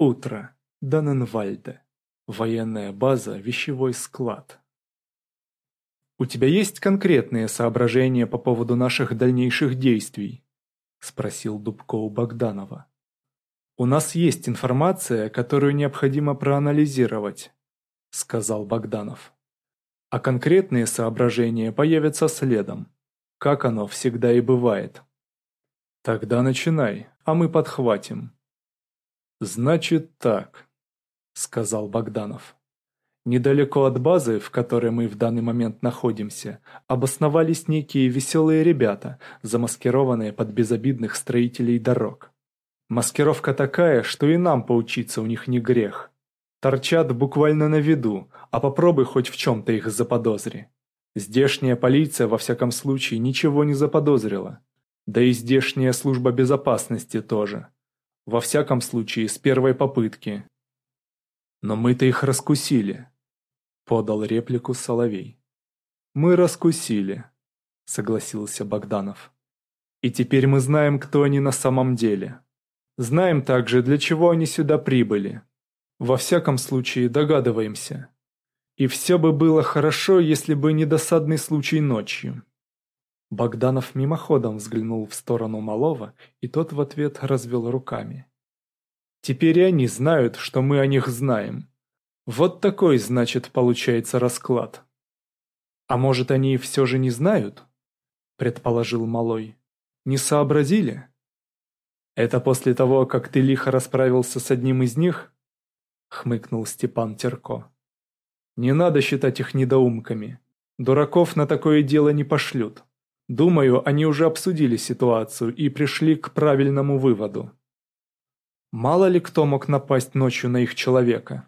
Утро. Даненвальде. Военная база, вещевой склад. «У тебя есть конкретные соображения по поводу наших дальнейших действий?» – спросил Дубко у Богданова. «У нас есть информация, которую необходимо проанализировать», – сказал Богданов. «А конкретные соображения появятся следом, как оно всегда и бывает». «Тогда начинай, а мы подхватим», «Значит так», — сказал Богданов. Недалеко от базы, в которой мы в данный момент находимся, обосновались некие веселые ребята, замаскированные под безобидных строителей дорог. Маскировка такая, что и нам поучиться у них не грех. Торчат буквально на виду, а попробуй хоть в чем-то их заподозри. Здешняя полиция, во всяком случае, ничего не заподозрила. Да и здешняя служба безопасности тоже во всяком случае с первой попытки. Но мы-то их раскусили, подал реплику Соловей. Мы раскусили, согласился Богданов. И теперь мы знаем, кто они на самом деле. Знаем также, для чего они сюда прибыли. Во всяком случае, догадываемся. И все бы было хорошо, если бы не досадный случай ночью. Богданов мимоходом взглянул в сторону Малова, и тот в ответ развел руками. «Теперь и они знают, что мы о них знаем. Вот такой, значит, получается расклад». «А может, они все же не знают?» – предположил Малой. «Не сообразили?» «Это после того, как ты лихо расправился с одним из них?» – хмыкнул Степан Терко. «Не надо считать их недоумками. Дураков на такое дело не пошлют». Думаю, они уже обсудили ситуацию и пришли к правильному выводу. Мало ли кто мог напасть ночью на их человека.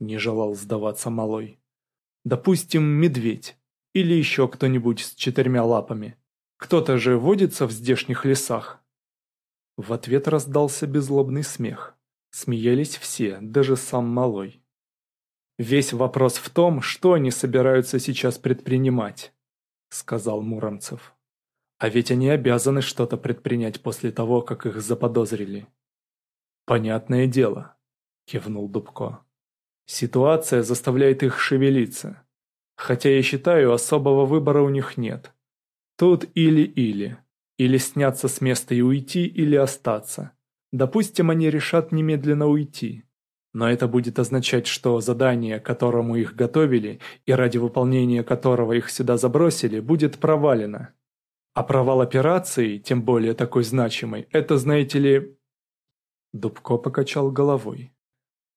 Не желал сдаваться малой. Допустим, медведь. Или еще кто-нибудь с четырьмя лапами. Кто-то же водится в здешних лесах. В ответ раздался безлобный смех. Смеялись все, даже сам малой. Весь вопрос в том, что они собираются сейчас предпринимать. — сказал Муромцев. «А ведь они обязаны что-то предпринять после того, как их заподозрили». «Понятное дело», — кивнул Дубко. «Ситуация заставляет их шевелиться. Хотя я считаю, особого выбора у них нет. Тут или-или. Или сняться с места и уйти, или остаться. Допустим, они решат немедленно уйти. Но это будет означать, что задание, которому их готовили, и ради выполнения которого их сюда забросили, будет провалено. А провал операции, тем более такой значимой, это, знаете ли... Дубко покачал головой.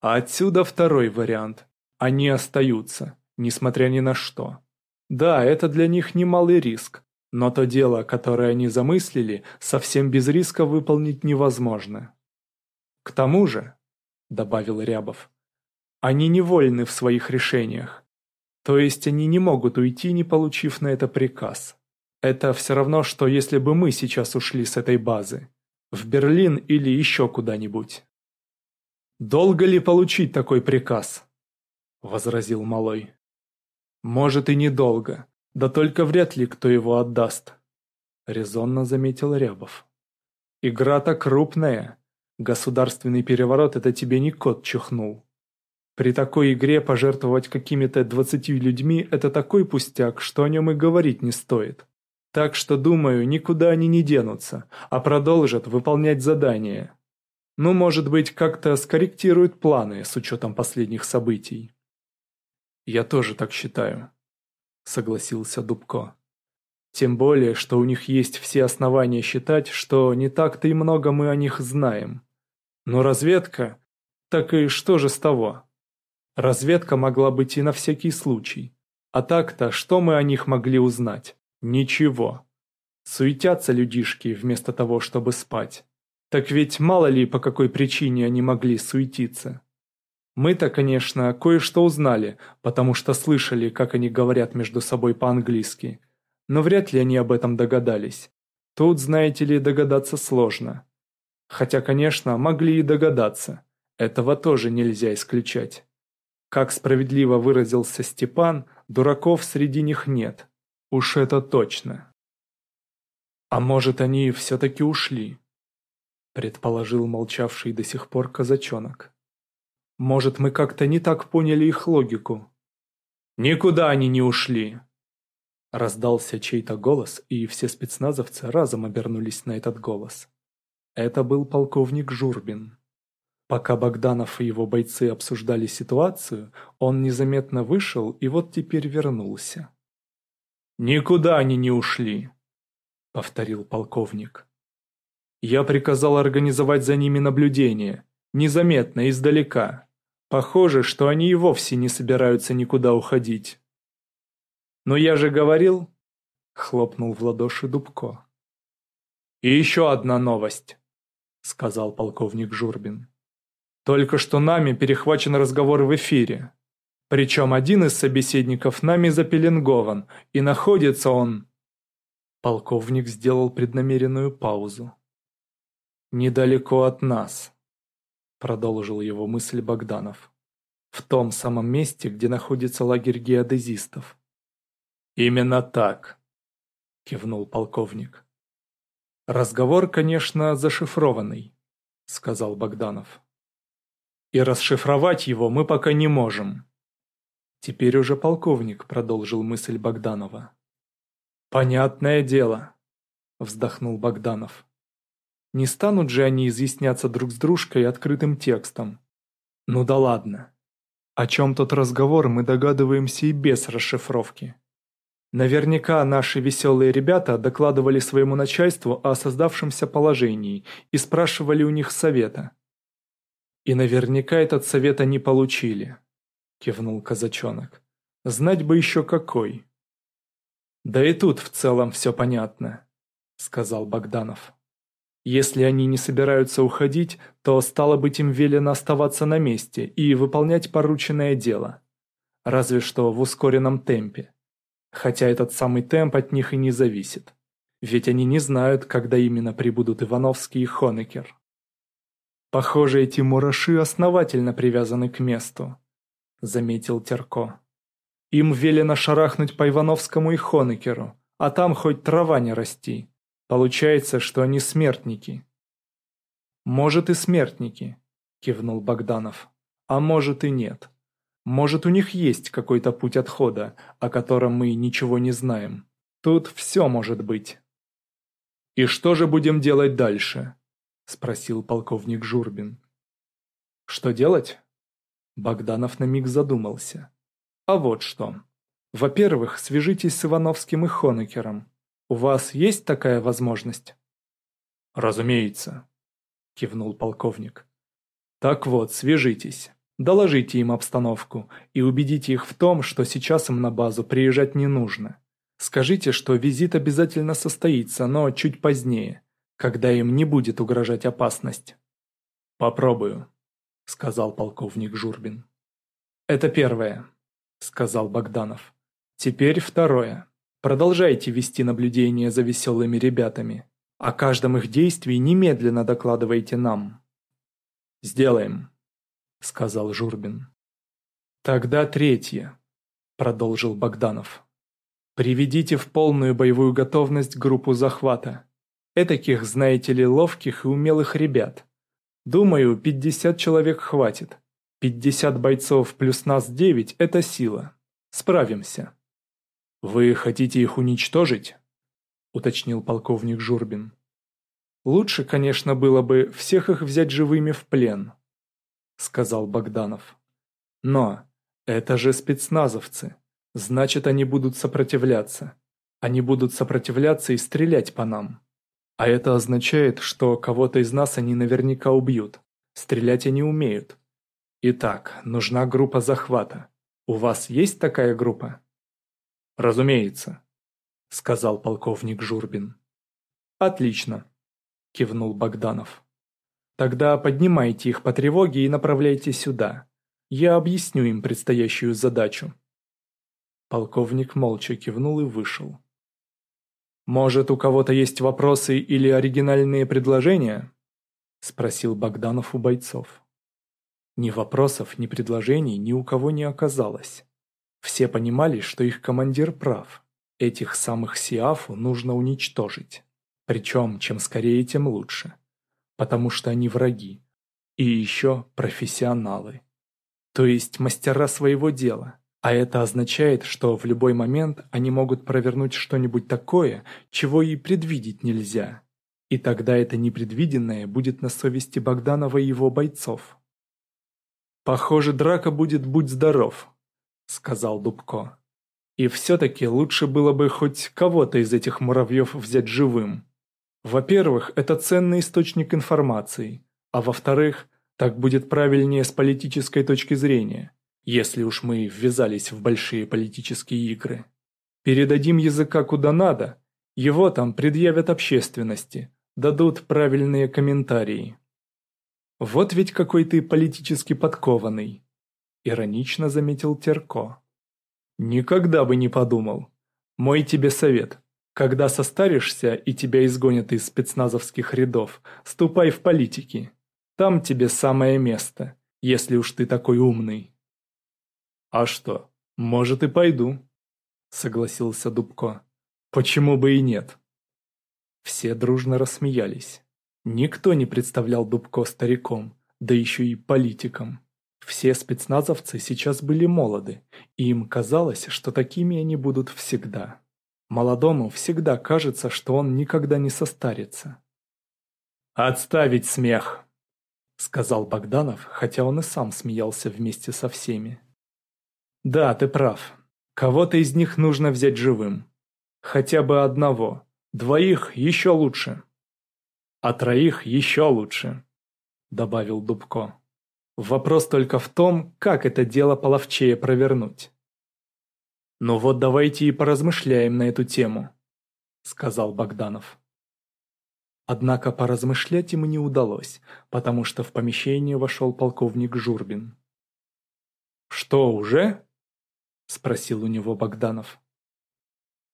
А отсюда второй вариант. Они остаются, несмотря ни на что. Да, это для них немалый риск, но то дело, которое они замыслили, совсем без риска выполнить невозможно. К тому же, добавил Рябов. Они невольны в своих решениях. То есть они не могут уйти, не получив на это приказ. Это все равно, что если бы мы сейчас ушли с этой базы. В Берлин или еще куда-нибудь. «Долго ли получить такой приказ?» – возразил Малой. «Может и недолго, да только вряд ли кто его отдаст», – резонно заметил Рябов. «Игра-то крупная, государственный переворот – это тебе не кот чихнул. При такой игре пожертвовать какими-то двадцатью людьми – это такой пустяк, что о нем и говорить не стоит. Так что, думаю, никуда они не денутся, а продолжат выполнять задания. Ну, может быть, как-то скорректируют планы с учетом последних событий. «Я тоже так считаю», – согласился Дубко. «Тем более, что у них есть все основания считать, что не так-то и много мы о них знаем». Но разведка... Так и что же с того? Разведка могла быть и на всякий случай. А так-то, что мы о них могли узнать? Ничего. Суетятся людишки вместо того, чтобы спать. Так ведь мало ли, по какой причине они могли суетиться. Мы-то, конечно, кое-что узнали, потому что слышали, как они говорят между собой по-английски. Но вряд ли они об этом догадались. Тут, знаете ли, догадаться сложно. Хотя, конечно, могли и догадаться. Этого тоже нельзя исключать. Как справедливо выразился Степан, дураков среди них нет. Уж это точно. А может, они все-таки ушли? Предположил молчавший до сих пор казачонок. Может, мы как-то не так поняли их логику? Никуда они не ушли! Раздался чей-то голос, и все спецназовцы разом обернулись на этот голос. Это был полковник Журбин. Пока Богданов и его бойцы обсуждали ситуацию, он незаметно вышел и вот теперь вернулся. «Никуда они не ушли», — повторил полковник. «Я приказал организовать за ними наблюдение, незаметно, издалека. Похоже, что они и вовсе не собираются никуда уходить». «Но я же говорил», — хлопнул в ладоши Дубко. «И еще одна новость» сказал полковник Журбин. Только что нами перехвачен разговор в эфире. Причем один из собеседников нами запеленгован, и находится он... Полковник сделал преднамеренную паузу. «Недалеко от нас», — продолжил его мысль Богданов. «В том самом месте, где находится лагерь геодезистов». «Именно так», — кивнул полковник. «Разговор, конечно, зашифрованный», — сказал Богданов. «И расшифровать его мы пока не можем». Теперь уже полковник продолжил мысль Богданова. «Понятное дело», — вздохнул Богданов. «Не станут же они изъясняться друг с дружкой открытым текстом. Ну да ладно. О чем тот разговор мы догадываемся и без расшифровки». Наверняка наши веселые ребята докладывали своему начальству о создавшемся положении и спрашивали у них совета. «И наверняка этот совет они получили», — кивнул казачонок. «Знать бы еще какой». «Да и тут в целом все понятно», — сказал Богданов. «Если они не собираются уходить, то, стало быть, им велено оставаться на месте и выполнять порученное дело. Разве что в ускоренном темпе». Хотя этот самый темп от них и не зависит. Ведь они не знают, когда именно прибудут Ивановский и Хонекер. «Похоже, эти мураши основательно привязаны к месту», — заметил Терко. «Им велено шарахнуть по Ивановскому и Хонекеру, а там хоть трава не расти. Получается, что они смертники». «Может и смертники», — кивнул Богданов. «А может и нет». Может, у них есть какой-то путь отхода, о котором мы ничего не знаем. Тут все может быть. «И что же будем делать дальше?» – спросил полковник Журбин. «Что делать?» Богданов на миг задумался. «А вот что. Во-первых, свяжитесь с Ивановским и Хонекером. У вас есть такая возможность?» «Разумеется», – кивнул полковник. «Так вот, свяжитесь». Доложите им обстановку и убедите их в том, что сейчас им на базу приезжать не нужно. Скажите, что визит обязательно состоится, но чуть позднее, когда им не будет угрожать опасность. «Попробую», — сказал полковник Журбин. «Это первое», — сказал Богданов. «Теперь второе. Продолжайте вести наблюдение за веселыми ребятами. О каждом их действии немедленно докладывайте нам». «Сделаем», — сказал Журбин. «Тогда третье», — продолжил Богданов. «Приведите в полную боевую готовность группу захвата. Этаких, знаете ли, ловких и умелых ребят. Думаю, 50 человек хватит. 50 бойцов плюс нас 9 — это сила. Справимся». «Вы хотите их уничтожить?» — уточнил полковник Журбин. «Лучше, конечно, было бы всех их взять живыми в плен», сказал Богданов. Но это же спецназовцы. Значит, они будут сопротивляться. Они будут сопротивляться и стрелять по нам. А это означает, что кого-то из нас они наверняка убьют. Стрелять они умеют. Итак, нужна группа захвата. У вас есть такая группа? Разумеется, сказал полковник Журбин. Отлично, кивнул Богданов. Тогда поднимайте их по тревоге и направляйте сюда. Я объясню им предстоящую задачу». Полковник молча кивнул и вышел. «Может, у кого-то есть вопросы или оригинальные предложения?» – спросил Богданов у бойцов. Ни вопросов, ни предложений ни у кого не оказалось. Все понимали, что их командир прав. Этих самых Сиафу нужно уничтожить. Причем, чем скорее, тем лучше потому что они враги. И еще профессионалы. То есть мастера своего дела. А это означает, что в любой момент они могут провернуть что-нибудь такое, чего и предвидеть нельзя. И тогда это непредвиденное будет на совести Богданова и его бойцов. «Похоже, драка будет «Будь здоров», — сказал Дубко. «И все-таки лучше было бы хоть кого-то из этих муравьев взять живым. Во-первых, это ценный источник информации, а во-вторых, так будет правильнее с политической точки зрения, если уж мы ввязались в большие политические игры. Передадим языка куда надо, его там предъявят общественности, дадут правильные комментарии. «Вот ведь какой ты политически подкованный», — иронично заметил Терко. «Никогда бы не подумал. Мой тебе совет. Когда состаришься и тебя изгонят из спецназовских рядов, ступай в политики. Там тебе самое место, если уж ты такой умный. А что, может и пойду, согласился Дубко. Почему бы и нет? Все дружно рассмеялись. Никто не представлял Дубко стариком, да еще и политиком. Все спецназовцы сейчас были молоды, и им казалось, что такими они будут всегда. Молодому всегда кажется, что он никогда не состарится. «Отставить смех!» — сказал Богданов, хотя он и сам смеялся вместе со всеми. «Да, ты прав. Кого-то из них нужно взять живым. Хотя бы одного. Двоих еще лучше. А троих еще лучше», — добавил Дубко. «Вопрос только в том, как это дело половчее провернуть». «Ну вот давайте и поразмышляем на эту тему», — сказал Богданов. Однако поразмышлять ему не удалось, потому что в помещение вошел полковник Журбин. «Что, уже?» — спросил у него Богданов.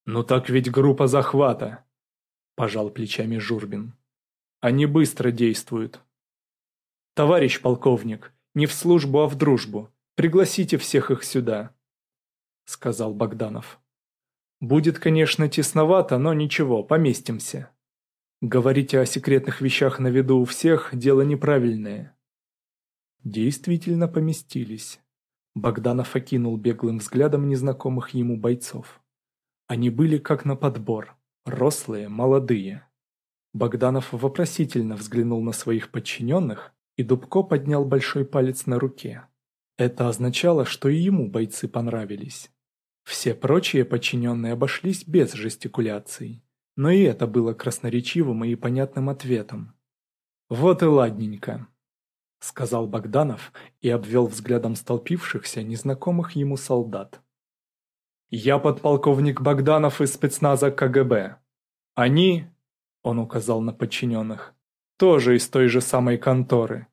«Ну так ведь группа захвата», — пожал плечами Журбин. «Они быстро действуют». «Товарищ полковник, не в службу, а в дружбу. Пригласите всех их сюда», — сказал Богданов. «Будет, конечно, тесновато, но ничего, поместимся. Говорить о секретных вещах на виду у всех – дело неправильное». Действительно поместились. Богданов окинул беглым взглядом незнакомых ему бойцов. Они были как на подбор, рослые, молодые. Богданов вопросительно взглянул на своих подчиненных, и Дубко поднял большой палец на руке. Это означало, что и ему бойцы понравились. Все прочие подчиненные обошлись без жестикуляций. Но и это было красноречивым и понятным ответом. «Вот и ладненько», — сказал Богданов и обвел взглядом столпившихся незнакомых ему солдат. «Я подполковник Богданов из спецназа КГБ. Они...» — он указал на подчиненных. «Тоже из той же самой конторы.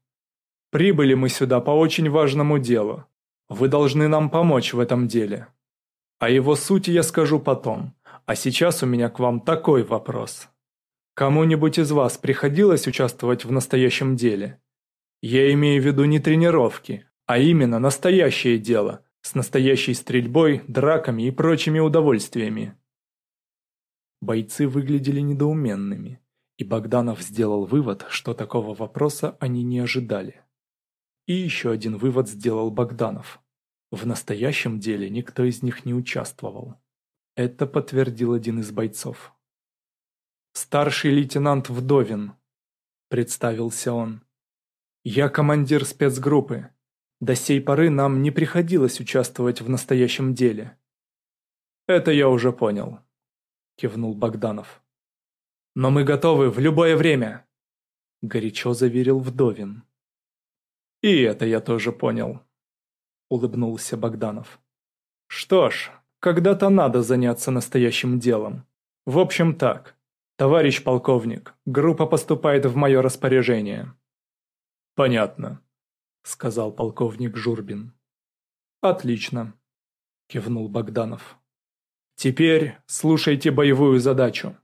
Прибыли мы сюда по очень важному делу. Вы должны нам помочь в этом деле». О его сути я скажу потом, а сейчас у меня к вам такой вопрос. Кому-нибудь из вас приходилось участвовать в настоящем деле? Я имею в виду не тренировки, а именно настоящее дело, с настоящей стрельбой, драками и прочими удовольствиями. Бойцы выглядели недоуменными, и Богданов сделал вывод, что такого вопроса они не ожидали. И еще один вывод сделал Богданов. В настоящем деле никто из них не участвовал. Это подтвердил один из бойцов. «Старший лейтенант Вдовин», — представился он. «Я командир спецгруппы. До сей поры нам не приходилось участвовать в настоящем деле». «Это я уже понял», — кивнул Богданов. «Но мы готовы в любое время», — горячо заверил Вдовин. «И это я тоже понял», улыбнулся Богданов. «Что ж, когда-то надо заняться настоящим делом. В общем так, товарищ полковник, группа поступает в мое распоряжение». «Понятно», — сказал полковник Журбин. «Отлично», — кивнул Богданов. «Теперь слушайте боевую задачу».